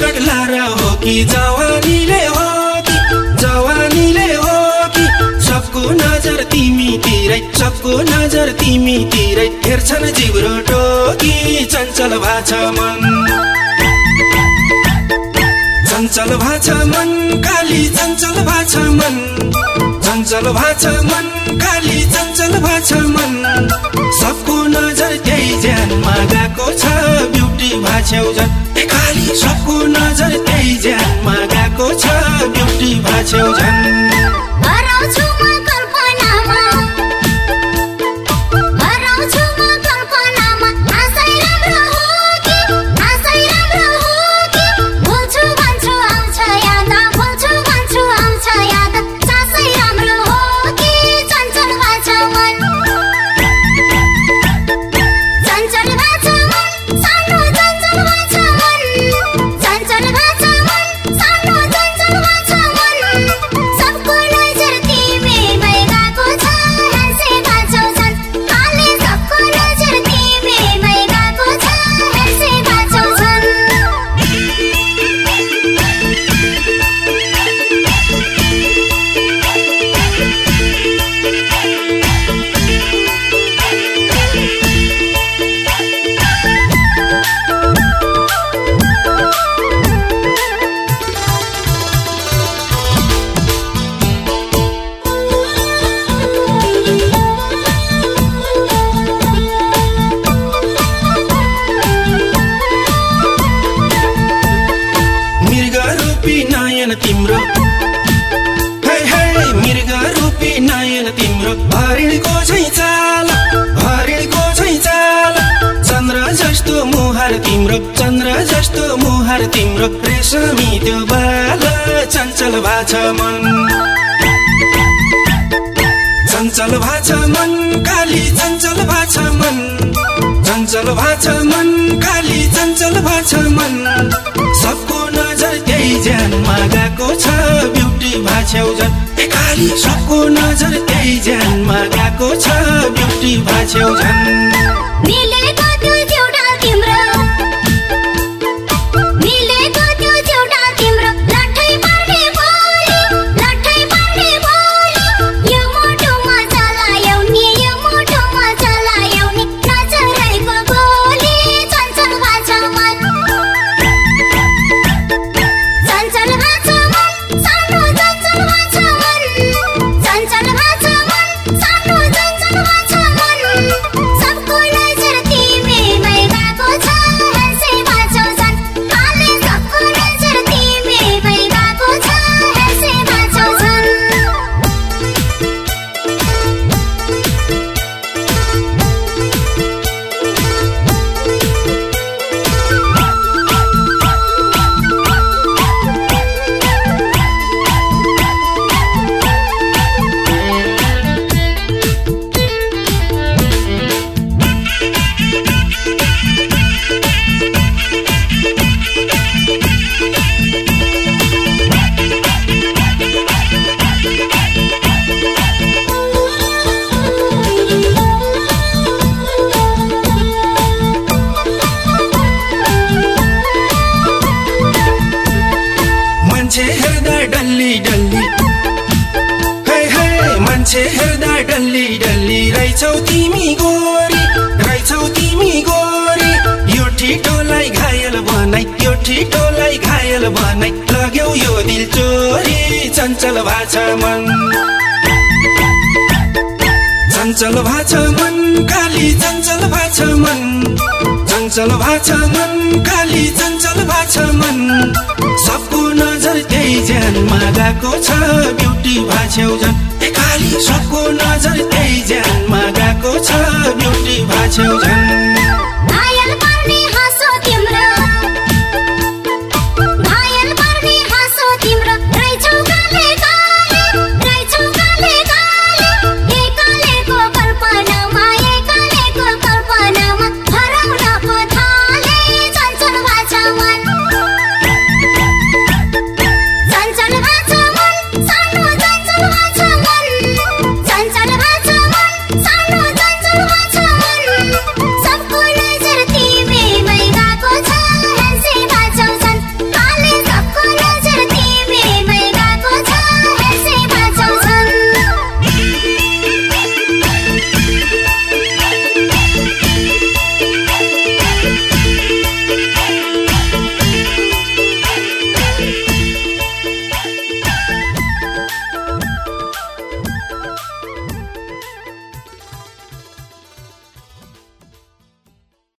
लाएर हो कि जवानीले हो कि जवानीले हो कि सबको नजर तिमीतिरै सबको नजर तिमीतिरै हेर्छन् जिब्रो टोकी चञ्चल भाछ मन। चञ्चल भाछ मन काली चञ्चल भाछ मन। चञ्चल भाछ मन काली चञ्चल भाछ मन। सबको नजर त्यही ज्यानमा गएको छ ब्युटी भाछ्यौ ब्युटी भाछ्यौ झन् रूपी नयन तिम्रो हे हे मृग रूपी नयन तिम्रो हरिणको झै चाल हरिणको झै चाल चन्द्र जस्तो मुहार तिम्रो चन्द्र जस्तो मुहार तिम्रो रेशमी त्यो बाल चञ्चल भाछ मन चञ्चल भाछ मन गएको छ ब्युटी भाछ्यौ झन् सबको नजर त्यही ज्यानमा गएको छ ब्युटी भाछ्यौ झन् रहेछौ तिमी गोरी रहेछौ तिमी गोरी। यो ठिटोलाई घायल बनाई यो ठिटोलाई घायल बनाई। लग्यौ यो दिल चोरी चञ्चल भाछ मन। चञ्चल भाछ मन काली चञ्चल भाछ मन। चञ्चल भाछ मन काली चञ्चल भाछ मन। सबको नजर त्यही ज्यानमा गएको छ ब्युटी भाछ्यौ झन् काली सबको नजर त्यही